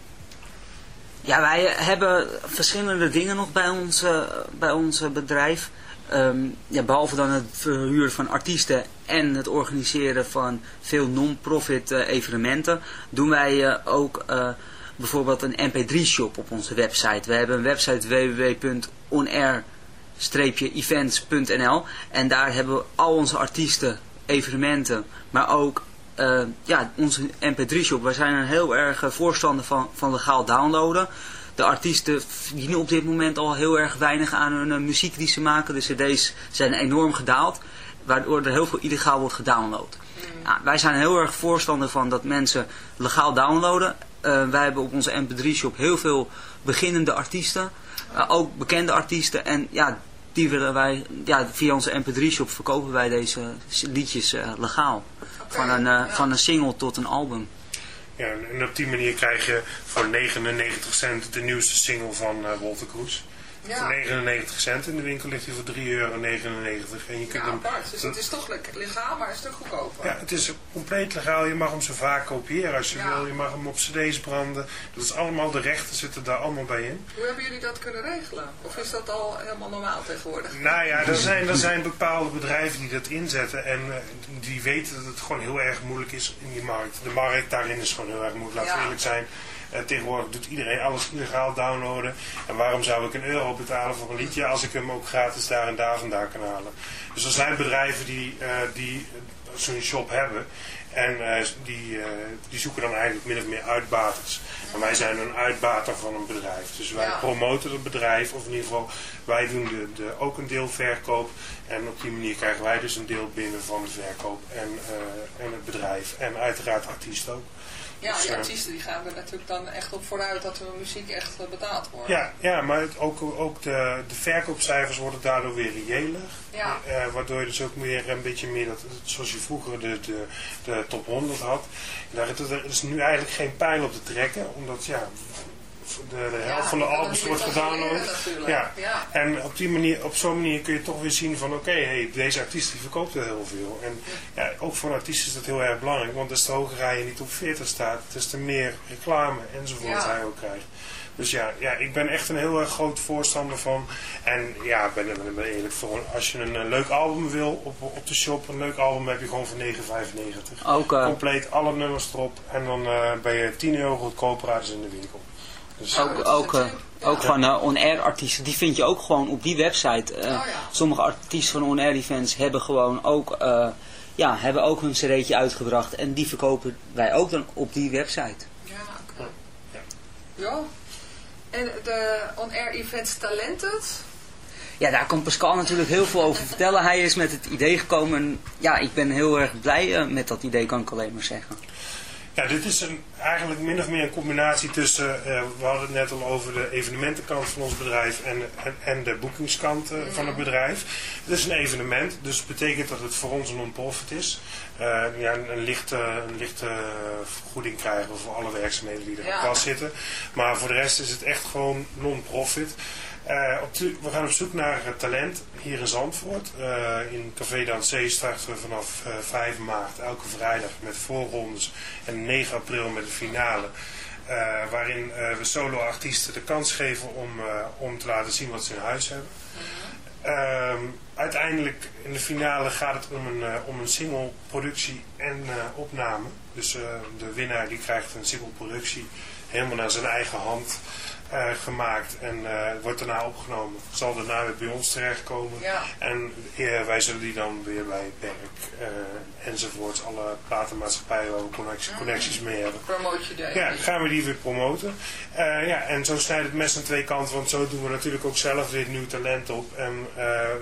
Ja, wij hebben verschillende dingen nog bij ons, eh, bij ons eh, bedrijf. Ehm, ja, behalve dan het verhuren van artiesten en het organiseren van veel non-profit eh, evenementen, doen wij eh, ook eh, bijvoorbeeld een mp3-shop op onze website. We hebben een website www.onair-events.nl en daar hebben we al onze artiesten, evenementen, maar ook eh, ja, onze mp3-shop. Wij zijn er heel erg eh, voorstander van, van legaal downloaden. De artiesten verdienen op dit moment al heel erg weinig aan hun eh, muziek die ze maken. De cd's zijn enorm gedaald, waardoor er heel veel illegaal wordt gedownload. Ja, wij zijn heel erg voorstander van dat mensen legaal downloaden. Wij hebben op onze mp3-shop heel veel beginnende artiesten. Eh, ook bekende artiesten. En ja, die willen wij, ja, via onze mp3-shop verkopen wij deze liedjes eh, legaal. Van, een, eh, van een single tot een album. Ja, en op die manier krijg je voor 99 cent de nieuwste single van Walter Kroes. Ja. Voor 99 cent in de winkel ligt hij voor 3,99 euro. En je kunt Ja, hem, apart. Dus het is toch legaal, maar een stuk goedkoper. ja, het is compleet legaal. Je mag hem zo vaak kopiëren als je Ja. wil. Je mag hem op cd's branden. Dat is allemaal, de rechten zitten daar allemaal bij in. Hoe hebben jullie dat kunnen regelen? Of is dat al helemaal normaal tegenwoordig? Nou ja, er zijn, er zijn bepaalde bedrijven die dat inzetten en eh, die weten dat het gewoon heel erg moeilijk is in die markt. De markt daarin is gewoon heel erg moeilijk, laten we eerlijk zijn. Eh, tegenwoordig doet iedereen alles illegaal downloaden. En waarom zou ik een euro betalen voor een liedje als ik hem ook gratis daar en daar vandaan kan halen? Dus er zijn bedrijven die, eh, die zo'n shop hebben. En eh, die, die zoeken dan eigenlijk min of meer uitbaters. En wij zijn een uitbater van een bedrijf. Dus wij Ja. promoten het bedrijf. Of in ieder geval, wij doen de, de, ook een deel verkoop. En op die manier krijgen wij dus een deel binnen van de verkoop. En, en het bedrijf. En uiteraard artiest ook. Ja, die artiesten die gaan er natuurlijk dan echt op vooruit dat hun muziek echt eh, betaald wordt. Ja, ja maar het, ook, ook de, de verkoopcijfers worden daardoor weer reëler. Ja. Eh, waardoor je dus ook weer een beetje meer, dat, zoals je vroeger de, de, de top 100 had. Daar er is nu eigenlijk geen pijl op te trekken. Omdat ja, de, de helft Ja, van de albums wordt niet gedownload. Ja. Ja. En op, die manier, op zo'n manier kun je toch weer zien van oké, hey, deze artiest die verkoopt er heel veel. En ja, ook voor een artiest is dat heel erg belangrijk. Want des te hoger hij in die top 40 staat, des te meer reclame enzovoort Ja. hij ook krijgt. Dus ja, ja, ik ben echt een heel erg groot voorstander van. En ja, ben, ben, ben eerlijk voor. Als je een, eh, leuk album wil op, op de shop, een leuk album heb je gewoon voor 9,95. Ook, eh, Compleet alle nummers erop. En dan eh, ben je 10 euro goedkoper als in de winkel. Dus, Ook, ook, eh, ook van eh, on-air artiesten, die vind je ook gewoon op die website. Eh, Sommige artiesten van on-air events hebben gewoon ook, eh, ja, hebben ook hun cd'tje uitgebracht. En die verkopen wij ook dan op die website. Ja, oké. Ja. En de on-air events Talented? Ja, daar kan Pascal natuurlijk heel veel over vertellen. Hij is met het idee gekomen. En ja, ik ben heel erg blij eh, met dat idee, kan ik alleen maar zeggen. Ja, dit is een, eigenlijk min of meer een combinatie tussen, eh, we hadden het net al over de evenementenkant van ons bedrijf en, en, en de boekingskant eh, van het bedrijf. Het is een evenement, dus het betekent dat het voor ons een non-profit is. Eh, ja, een, een lichte, een lichte vergoeding krijgen we voor alle werkzaamheden die er Ja. op vast zitten. Maar voor de rest is het echt gewoon non-profit. Eh, op we gaan op zoek naar eh, talent hier in Zandvoort. Eh, in Café Dansee starten we vanaf eh, 5 maart elke vrijdag met voorrondes en 9 april met de finale. Waarin we solo-artiesten de kans geven om, om te laten zien wat ze in huis hebben. Ehm, uiteindelijk in de finale gaat het om een, om een single productie en opname. Dus de winnaar die krijgt een single productie helemaal naar zijn eigen hand eh, gemaakt en eh, wordt daarna opgenomen. Zal daarna weer bij ons terechtkomen. Ja. En eh, wij zullen die dan weer bij Berk enzovoorts, alle platenmaatschappijen waar we connecties, connecties mee hebben. Je de Ja, gaan we die weer promoten. Ja, en zo snijdt het mes aan twee kanten, want zo doen we natuurlijk ook zelf weer nieuw talent op. En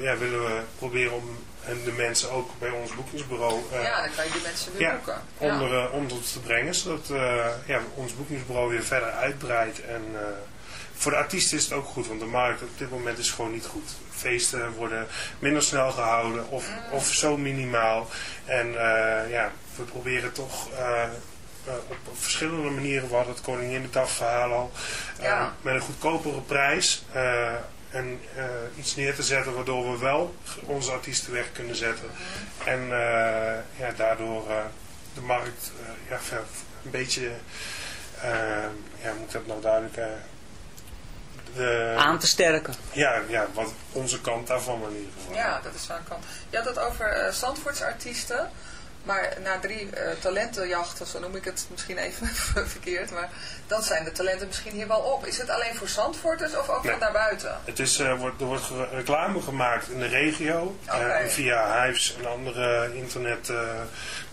ja, willen we proberen om en de mensen ook bij ons boekingsbureau Ja, dan kan je die mensen weer ja, boeken. onder, onder te brengen, zodat ja, ons boekingsbureau weer verder uitbreidt. En voor de artiesten is het ook goed, want de markt op dit moment is gewoon niet goed. Feesten worden minder snel gehouden of, of zo minimaal. En eh, ja, we proberen toch eh, eh, op, verschillende manieren, we hadden het Koninginnedag verhaal al, eh, Ja. met een goedkopere prijs. en iets neer te zetten waardoor we wel onze artiesten weg kunnen zetten. En eh, ja, daardoor de markt ja, een beetje, ja, moet ik dat nou duidelijk... de, Aan te sterken. Ja, ja, wat onze kant daarvan in ieder geval. Ja, dat is een kant. Je had het over eh Zandvoortse artiesten. Maar na drie eh, talentenjachten, zo noem ik het misschien even verkeerd, maar dan zijn de talenten misschien hier wel op. Is het alleen voor Zandvoorters of ook Nee. voor naar buiten? Het is, eh, wordt, er wordt reclame gemaakt in de regio. Eh, via Hives en andere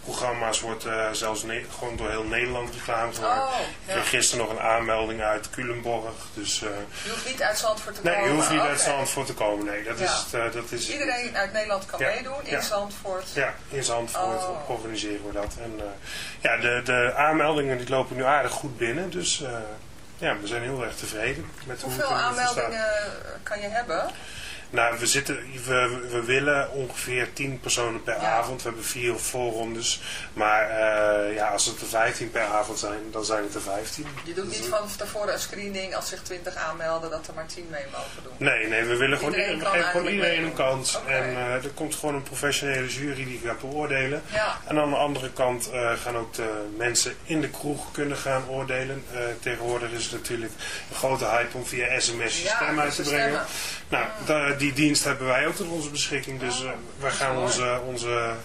internetprogramma's wordt eh, zelfs gewoon door heel Nederland reclame gemaakt. Oh, Ik ja. kreeg gisteren nog een aanmelding uit Culemborg. Dus, eh, Je hoeft niet uit Zandvoort te nee, komen. je hoeft niet uit. Zandvoort te komen. Nee, dat Ja. is, eh, dat is Iedereen uit Nederland kan Ja. meedoen in. Zandvoort. Ja, in Zandvoort Oh. organiseren we dat. En, ja, de, de aanmeldingen die lopen nu aardig goed binnen. Dus ja, we zijn heel erg tevreden met hoe Hoeveel staat. aanmeldingen kan je hebben? Nou, we, zitten, we, we willen ongeveer 10 personen per Ja. avond. We hebben vier voorrondes. Maar eh, ja, als het er 15 per avond zijn, dan zijn het er 15. Je doet niet van tevoren een screening als zich 20 aanmelden dat er maar 10 mee mogen doen. Nee, nee, we willen gewoon, Iedereen iedereen, gewoon een kans. En eh, er komt gewoon een professionele jury die gaat beoordelen. Ja. En aan de andere kant eh, gaan ook de mensen in de kroeg kunnen gaan oordelen. Tegenwoordig is het natuurlijk een grote hype om via sms je Ja, stem uit te brengen. stemmen. Nou, da- die dienst hebben wij ook tot onze beschikking. Dus eh, we gaan onze, onze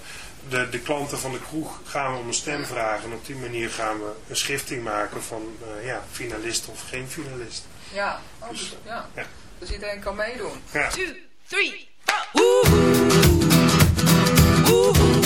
de, de klanten van de kroeg gaan we om een stem vragen. En op die manier gaan we een schifting maken van eh, ja, finalist of geen finalist. Ja, ook, dus, eh, ja. dus iedereen kan meedoen. Two, 2, 3, 4.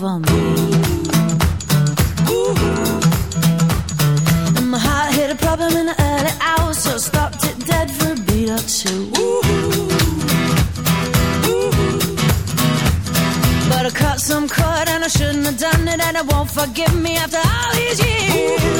for me. And my heart hit a problem in the early hours, so I stopped it dead for a beat or two. But I cut some cord and I shouldn't have done it, and it won't forgive me after all these years.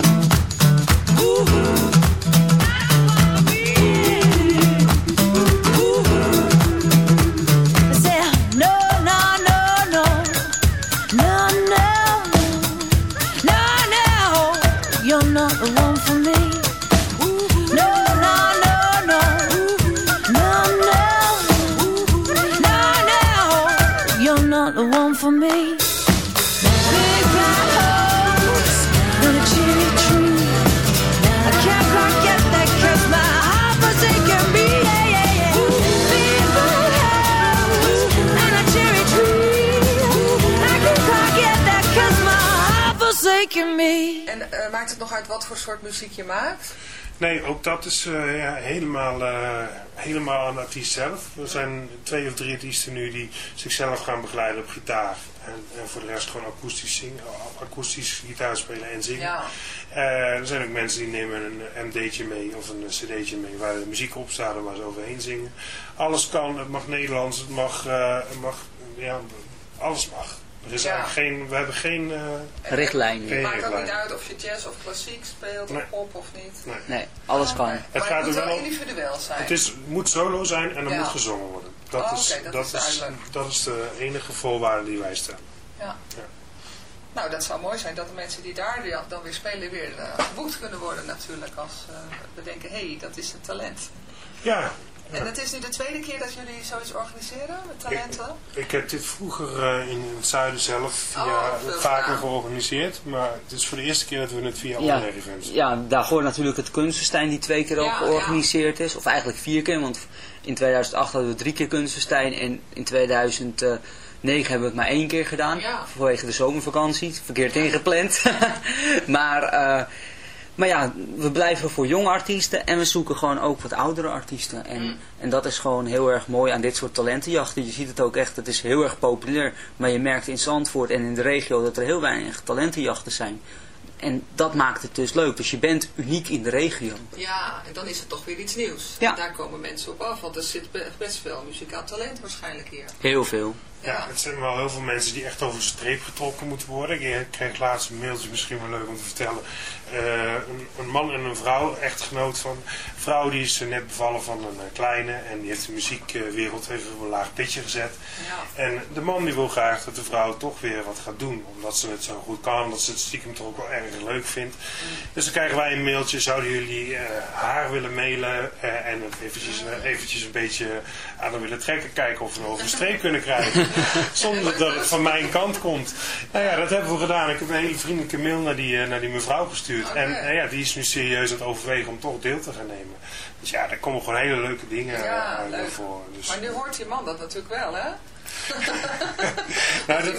One for me. Me. En eh, maakt het nog uit wat voor soort muziek je maakt? Nee, ook dat is eh, ja, helemaal, eh, helemaal aan de artiest zelf. Er zijn twee of drie artiesten nu die zichzelf gaan begeleiden op gitaar. En, en voor de rest gewoon akoestisch, zingen, akoestisch gitaar spelen en zingen. Ja. Eh, er zijn ook mensen die nemen een MD'tje mee of een cd'tje mee waar de muziek op staat en waar ze overheen zingen. Alles kan, het mag Nederlands, het mag, het mag ja, alles mag. Er is Ja. eigenlijk geen, we hebben geen... eh, Richtlijnen. geen Het maakt ook niet uit of je jazz of klassiek speelt, Nee. of pop of niet. Nee. Nee, alles kan. Nee. Het maar gaat het moet er wel individueel zijn. Het is, moet solo zijn en er Ja. moet gezongen worden. Dat, Oh, is, dat dat, is dat is de enige voorwaarde die wij stellen. Ja. Ja. Nou, dat zou mooi zijn dat de mensen die daar dan weer spelen weer eh, geboekt kunnen worden natuurlijk. Als eh, we denken, hé, hey, dat is een talent. Ja, En het is nu de tweede keer dat jullie zoiets organiseren met talenten? ik heb dit vroeger eh, in het zuiden zelf via, Oh, veel vaker georganiseerd. Maar het is voor de eerste keer dat we het via Ja, online events doen. ja, daar hoort natuurlijk het Kunstenstein die twee keer ook Ja, georganiseerd is. Of eigenlijk vier keer, want in 2008 hadden we drie keer Kunstenstein. En in 2009 hebben we het maar één keer gedaan. Ja. Vanwege de zomervakantie. Verkeerd ingepland. maar, eh, maar ja, we blijven voor jonge artiesten. En we zoeken gewoon ook wat oudere artiesten. En, Mm. en dat is gewoon heel erg mooi aan dit soort talentenjachten. Je ziet het ook echt, het is heel erg populair. Maar je merkt in Zandvoort en in de regio dat er heel weinig talentenjachten zijn. En dat maakt het dus leuk. Dus je bent uniek in de regio. Ja, en dan is het toch weer iets nieuws. Ja. En daar komen mensen op af, want er zit be- best veel muzikaal talent waarschijnlijk hier. Heel veel. Ja, het zijn wel heel veel mensen die echt over de streep getrokken moeten worden. Ik kreeg laatst een mailtje, misschien wel leuk om te vertellen. Eh, een, een man en een vrouw, echtgenoot van een vrouw die is net bevallen van een eh, kleine. En die heeft de muziekwereld even op een laag pitje gezet. En de man die wil graag dat de vrouw toch weer wat gaat doen. Omdat ze het zo goed kan, omdat ze het stiekem toch ook wel erg leuk vindt. Dus dan krijgen wij een mailtje, zouden jullie eh, haar willen mailen en het eventjes, eventjes een beetje aan haar willen trekken. Kijken of we over de streep kunnen krijgen. Zonder dat het van mijn kant komt. Nou ja, dat hebben we gedaan. Ik heb een hele vriendelijke mail naar die, eh, naar die mevrouw gestuurd. En eh, ja, die is nu serieus aan het overwegen om toch deel te gaan nemen. Dus ja, daar komen gewoon hele leuke dingen eh, Ja, naar leuk. voren. Dus, Maar nu hoort die man dat natuurlijk wel, hè? nou, dit,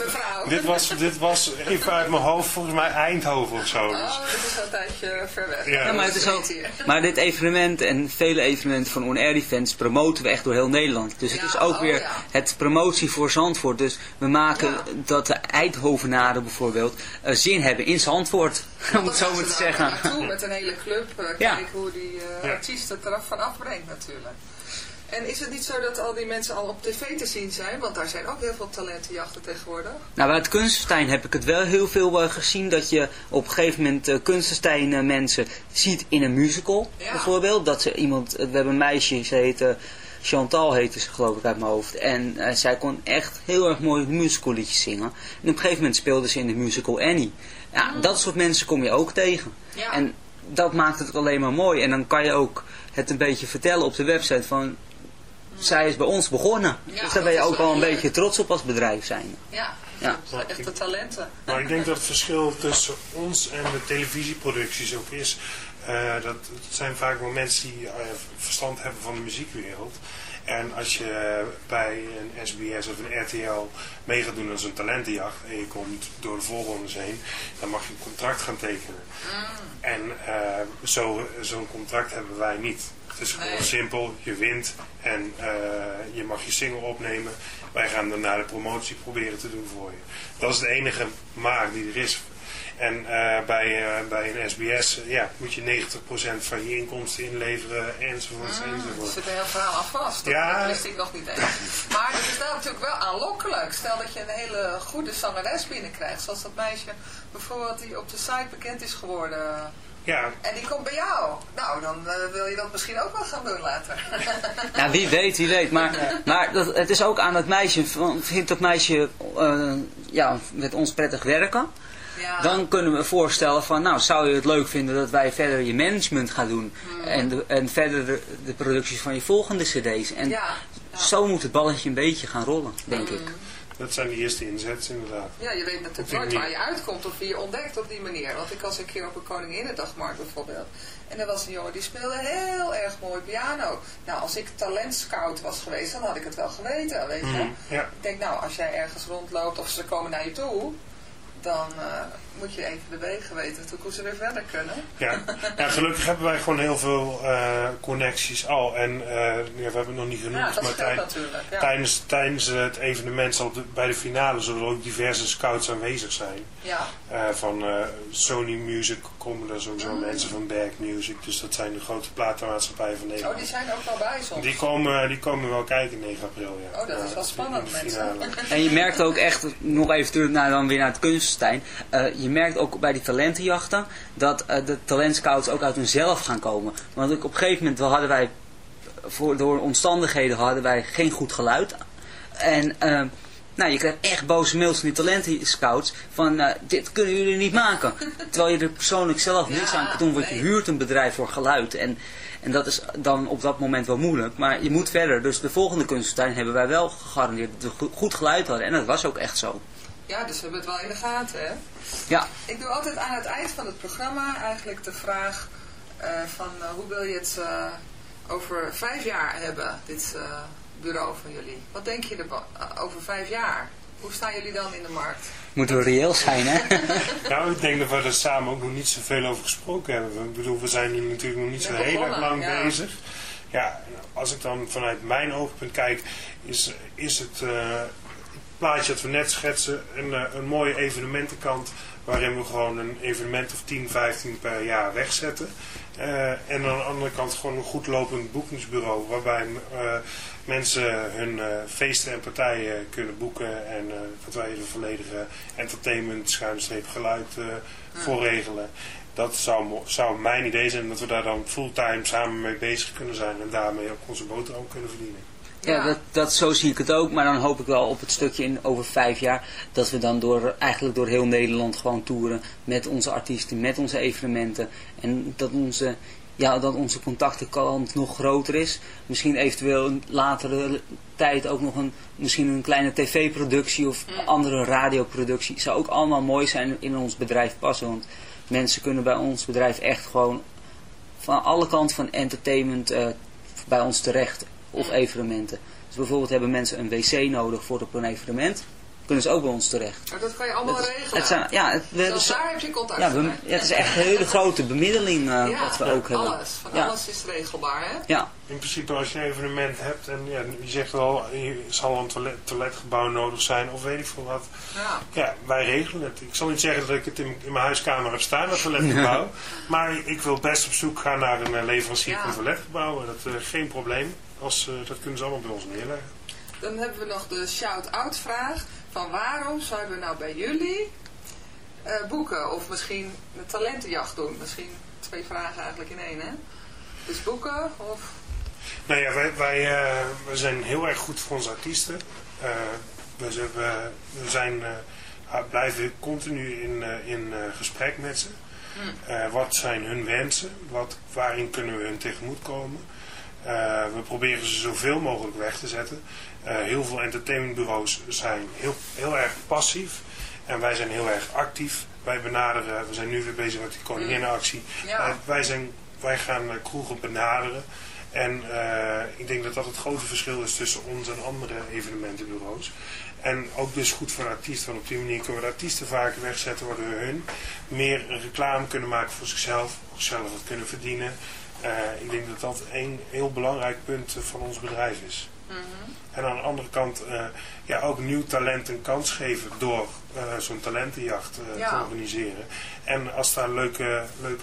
dit, was, dit was even uit mijn hoofd volgens mij Eindhoven of zo. Dus. Oh, dat is wel een tijdje ver weg. Ja. Ja, maar, het is ook, maar dit evenement en vele evenementen van On Air Events promoten we echt door heel Nederland. Dus het is ook oh weer ja. het promotie voor Zandvoort. Dus we maken dat de Eindhovenaren bijvoorbeeld eh, zin hebben in Zandvoort. Om het zo maar te zeggen. naartoe met een hele club. eh, Ja. Kijken hoe die eh, Ja. artiest het eraf van afbrengt natuurlijk. En is het niet zo dat al die mensen al op tv te zien zijn? Want daar zijn ook heel veel talentenjachten tegenwoordig. Nou, bij het Kunstenstein heb ik het wel heel veel eh, gezien dat je op een gegeven moment uh, Kunstenstein eh, mensen ziet in een musical bijvoorbeeld. Dat ze iemand, we hebben een meisje, ze heette Chantal heette ze geloof ik uit mijn hoofd. En eh, zij kon echt heel erg mooi musical liedjes zingen. En op een gegeven moment speelde ze in de musical Annie. Ja, dat soort mensen kom je ook tegen. Ja. En dat maakt het alleen maar mooi. En dan kan je ook het een beetje vertellen op de website van... Zij is bij ons begonnen. Ja, dus daar ben je ook wel een leuk. beetje trots op als bedrijf zijn. Ja, Ja. echte talenten. Maar ik denk dat het verschil tussen ons en de televisieproducties ook is. eh, dat het zijn vaak wel mensen die eh, verstand hebben van de muziekwereld. En als je bij een SBS of een RTL mee gaat doen aan zo'n talentenjacht en je komt door de voorrondes heen, dan mag je een contract gaan tekenen. En eh, zo- zo'n contract hebben wij niet. Het is gewoon Nee. simpel, je wint en eh, je mag je single opnemen. Wij gaan daarna de promotie proberen te doen voor je. Dat is de enige maak die er is. En eh, bij, eh, bij een SBS ja, moet je 90% van je inkomsten inleveren enzovoort. Er enzovoort. zit een heel verhaal aan vast. Dat, Ja. dat wist ik nog niet eens. Maar het is nou natuurlijk wel aanlokkelijk. Stel dat je een hele goede zangeres binnenkrijgt. Zoals dat meisje bijvoorbeeld die op de site bekend is geworden. Ja, En die komt bij jou. Nou, dan eh, wil je dat misschien ook wel gaan doen later. Ja, wie weet, wie weet. Maar, maar dat, het is ook aan het meisje. van, Vindt dat meisje eh, ja, met ons prettig werken? Ja. Dan kunnen we voorstellen van, nou, zou je het leuk vinden dat wij verder je management gaan doen. Hmm. En, de, en verder de, de producties van je volgende cd's. En Ja. zo moet het balletje een beetje gaan rollen, denk ik. Dat zijn de eerste inzets inderdaad. Ja, je weet natuurlijk nooit waar je uitkomt of wie je ontdekt op die manier. Want ik was een keer op een Koninginnedagmarkt bijvoorbeeld. En er was een jongen die speelde heel erg mooi piano. Nou, als ik talentscout was geweest, dan had ik het wel geweten, weet je. Ja. Ik denk, nou, als jij ergens rondloopt of ze komen naar je toe, dan eh, moet je even de wegen weten hoe ze weer verder kunnen. Ja. ja, gelukkig hebben wij gewoon heel veel eh, connecties al. En eh, ja, we hebben het nog niet genoemd, Ja, dat maar scheelt tij- natuurlijk, ja. tijdens, tijdens het evenement zal de- bij de finale zullen er ook diverse scouts aanwezig zijn. Ja. Eh, van eh, Sony Music komen er sowieso Mm. mensen van Berg Music. Dus dat zijn de grote platenmaatschappijen van Nederland. Oh, die zijn ook wel bij soms. Die komen, die komen wel kijken 9 april, ja. Oh, dat is wel spannend, mensen. En je merkt ook echt, nog even terug naar, dan weer naar het kunstenstein. eh, je merkt ook bij die talentenjachten dat eh, de talentscouts ook uit hunzelf gaan komen. Want op een gegeven moment hadden wij, voor, door omstandigheden hadden wij geen goed geluid. En eh, nou, je krijgt echt boze mails van die talentenscouts van eh, dit kunnen jullie niet maken. Terwijl je er persoonlijk zelf niks aan kunt doen, want je huurt een bedrijf voor geluid. En, en dat is dan op dat moment wel moeilijk. Maar je moet verder. Dus de volgende kunstentuin hebben wij wel gegarandeerd dat we go- goed geluid hadden. En dat was ook echt zo. Ja, dus we hebben het wel in de gaten, hè? Ja. Ik doe altijd aan het eind van het programma eigenlijk de vraag eh, van eh, hoe wil je het eh, over vijf jaar hebben, dit eh, bureau van jullie? Wat denk je er over vijf jaar? Hoe staan jullie dan in de markt? Moeten we reëel zijn, hè? Nou, ik denk dat we er samen ook nog niet zoveel over gesproken hebben. Ik bedoel, we zijn nu natuurlijk nog niet zo heel erg lang ja. bezig. Ja, als ik dan vanuit mijn oogpunt kijk, is, is het eh, plaatje dat we net schetsen een, eh, een mooie evenementenkant waarin we gewoon een evenement of 10, 15 per jaar wegzetten. Eh, en aan de andere kant gewoon een goed lopend boekingsbureau waarbij eh, mensen hun feesten en partijen kunnen boeken en dat wij de volledige entertainment, schuinstreep, geluid eh, voor regelen. Dat zou, zou mijn idee zijn dat we daar dan fulltime samen mee bezig kunnen zijn en daarmee ook onze boterham kunnen verdienen. Ja, dat, dat, zo zie ik het ook. Maar dan hoop ik wel op het stukje in over vijf jaar dat we dan door, eigenlijk door heel Nederland gewoon toeren met onze artiesten, met onze evenementen. En dat onze, ja, dat onze contactenkant nog groter is. Misschien eventueel een latere tijd ook nog een, misschien een kleine tv-productie of andere radioproductie. Zou ook allemaal mooi zijn in ons bedrijf passen. Want mensen kunnen bij ons bedrijf echt gewoon van alle kanten van entertainment eh, bij ons terecht of evenementen. Dus bijvoorbeeld hebben mensen een wc nodig voor op een evenement, kunnen ze ook bij ons terecht. Maar dat kan je allemaal Het- regelen. het zijn- ja, het- we hebben zo- daar heb je contact Ja, we- mee. ja, het is echt een hele grote bemiddeling eh, Ja, wat we ook hebben. alles. Van ja. alles is regelbaar, hè? Ja. In principe als je een evenement hebt en ja, je zegt wel, er zal een toilet, toiletgebouw nodig zijn of weet ik veel wat. Ja. Ja, wij regelen het. Ik zal niet zeggen dat ik het in, in mijn huiskamer heb staan, dat toiletgebouw. maar ik wil best op zoek gaan naar een eh, leverancier Ja. van toiletgebouw. En dat is geen probleem. Als, eh, dat kunnen ze allemaal bij ons neerleggen. Dan hebben we nog de shout-out vraag. Van waarom zouden we nou bij jullie eh, boeken? Of misschien een talentenjacht doen? Misschien twee vragen eigenlijk in één, hè? Dus boeken of... Nou ja, wij, wij, eh, we zijn heel erg goed voor onze artiesten. We, zijn- we, zijn, blijven continu in, in gesprek met ze. Eh, wat zijn hun wensen? Wat, waarin kunnen we hun tegemoetkomen? Eh, we proberen ze zoveel mogelijk weg te zetten. Eh, heel veel entertainmentbureaus zijn heel, heel erg passief. En wij zijn heel erg actief. Wij benaderen, we zijn nu weer bezig met die koninginnenactie. Ja. Eh, wij, zijn, wij gaan eh, kroegen benaderen. En ik denk dat dat het grote verschil is tussen ons en andere evenementenbureaus. En ook dus goed voor de artiest, want op die manier kunnen we de artiesten vaker wegzetten, waardoor hun meer reclame kunnen maken voor zichzelf, of zelf wat kunnen verdienen. Eh, ik denk dat dat een heel belangrijk punt eh, van ons bedrijf is. En aan de andere kant eh, ja, ook nieuw talent een kans geven door zo'n talentenjacht Ja. te organiseren. En als daar leuke, leuke